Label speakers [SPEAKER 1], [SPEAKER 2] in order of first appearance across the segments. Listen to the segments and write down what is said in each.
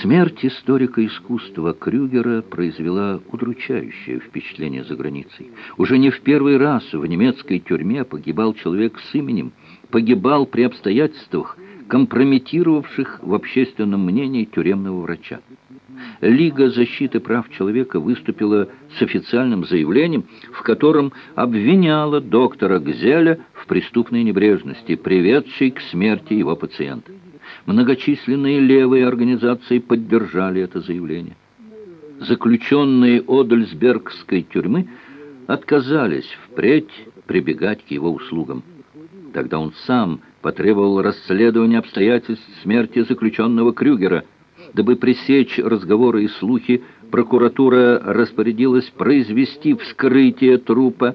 [SPEAKER 1] Смерть историка искусства Крюгера произвела удручающее впечатление за границей. Уже не в первый раз в немецкой тюрьме погибал человек с именем, погибал при обстоятельствах, компрометировавших в общественном мнении тюремного врача. Лига защиты прав человека выступила с официальным заявлением, в котором обвиняла доктора Гзеля в преступной небрежности, приведшей к смерти его пациента. Многочисленные левые организации поддержали это заявление. Заключенные Одельсбергской тюрьмы отказались впредь прибегать к его услугам. Тогда он сам потребовал расследования обстоятельств смерти заключенного Крюгера. Дабы пресечь разговоры и слухи, прокуратура распорядилась произвести вскрытие трупа.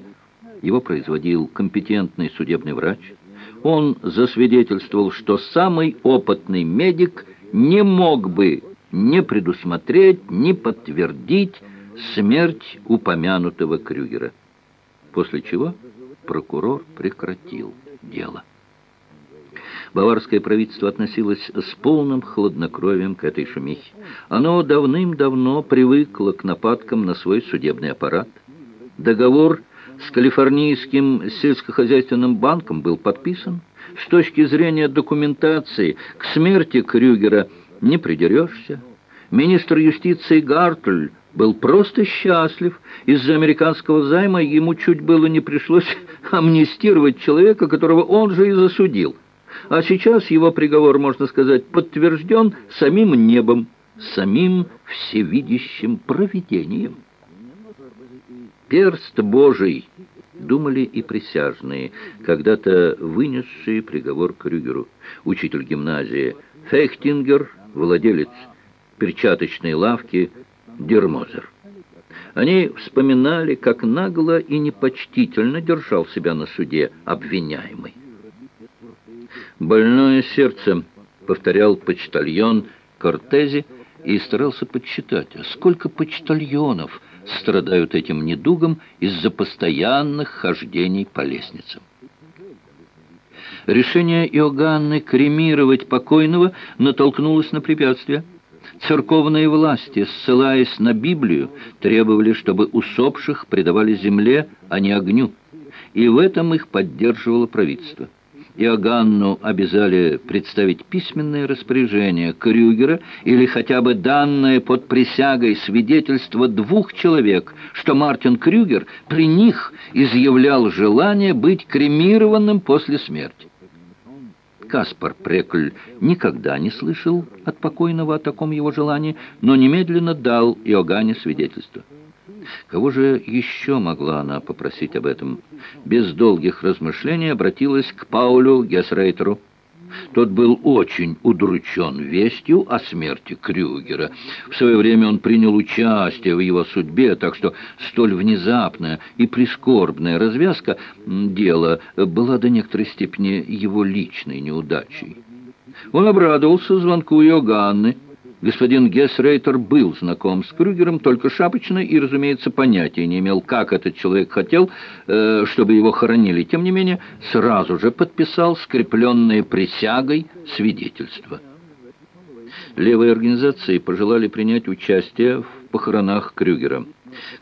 [SPEAKER 1] Его производил компетентный судебный врач – он засвидетельствовал, что самый опытный медик не мог бы не предусмотреть, не подтвердить смерть упомянутого Крюгера. После чего прокурор прекратил дело. Баварское правительство относилось с полным хладнокровием к этой шумихе. Оно давным-давно привыкло к нападкам на свой судебный аппарат. Договор с Калифорнийским сельскохозяйственным банком был подписан. С точки зрения документации к смерти Крюгера не придерешься. Министр юстиции Гартль был просто счастлив. Из-за американского займа ему чуть было не пришлось амнистировать человека, которого он же и засудил. А сейчас его приговор, можно сказать, подтвержден самим небом, самим всевидящим провидением. Перст Божий, думали и присяжные, когда-то вынесшие приговор Крюгеру. Учитель гимназии Фехтингер, владелец перчаточной лавки Дермозер. Они вспоминали, как нагло и непочтительно держал себя на суде обвиняемый. «Больное сердце», — повторял почтальон Кортези, и старался подсчитать, а сколько почтальонов страдают этим недугом из-за постоянных хождений по лестницам. Решение Иоганны кремировать покойного натолкнулось на препятствие. Церковные власти, ссылаясь на Библию, требовали, чтобы усопших предавали земле, а не огню. И в этом их поддерживало правительство. Иоганну обязали представить письменное распоряжение Крюгера или хотя бы данное под присягой свидетельство двух человек, что Мартин Крюгер при них изъявлял желание быть кремированным после смерти. Каспар Прекль никогда не слышал от покойного о таком его желании, но немедленно дал Иоганне свидетельство. Кого же еще могла она попросить об этом? Без долгих размышлений обратилась к Паулю Гесрейтеру. Тот был очень удручен вестью о смерти Крюгера. В свое время он принял участие в его судьбе, так что столь внезапная и прискорбная развязка дела была до некоторой степени его личной неудачей. Он обрадовался звонку Иоганны, Господин Гессрейтер был знаком с Крюгером только шапочно и, разумеется, понятия не имел, как этот человек хотел, э, чтобы его хоронили. Тем не менее, сразу же подписал скрепленное присягой свидетельство. Левые организации пожелали принять участие в похоронах Крюгера.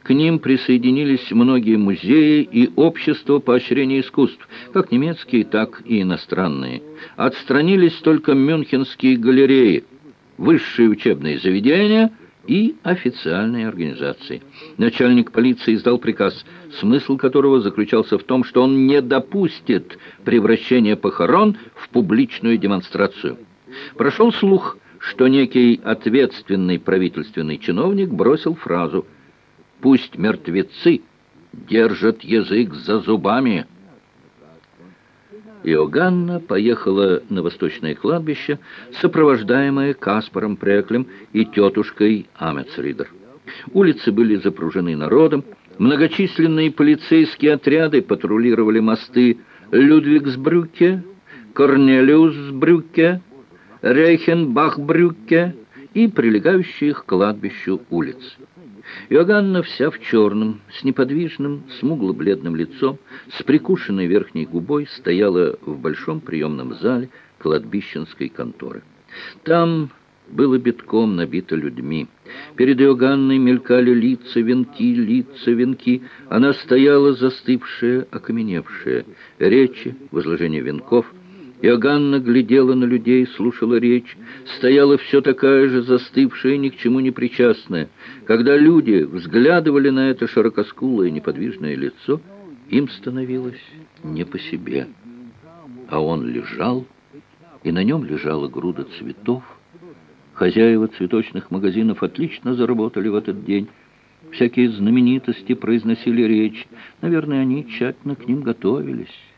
[SPEAKER 1] К ним присоединились многие музеи и общества поощрения искусств, как немецкие, так и иностранные. Отстранились только мюнхенские галереи – высшие учебные заведения и официальные организации. Начальник полиции издал приказ, смысл которого заключался в том, что он не допустит превращения похорон в публичную демонстрацию. Прошел слух, что некий ответственный правительственный чиновник бросил фразу «Пусть мертвецы держат язык за зубами». Иоганна поехала на восточное кладбище, сопровождаемая Каспаром Преклем и тетушкой Амецридер. Улицы были запружены народом, многочисленные полицейские отряды патрулировали мосты Людвигсбрюке, Корнелиусбрюке, Рейхенбахбрюке и прилегающие к кладбищу улицы. Иоганна вся в черном, с неподвижным, смугло-бледным лицом, с прикушенной верхней губой, стояла в большом приемном зале кладбищенской конторы. Там было битком набито людьми. Перед Иоганной мелькали лица, венки, лица, венки. Она стояла застывшая, окаменевшая. Речи, возложение венков. Иоганна глядела на людей, слушала речь. Стояла все такая же застывшая, ни к чему не причастная. Когда люди взглядывали на это широкоскулое неподвижное лицо, им становилось не по себе. А он лежал, и на нем лежала груда цветов, Хозяева цветочных магазинов отлично заработали в этот день. Всякие знаменитости произносили речь. Наверное, они тщательно к ним готовились.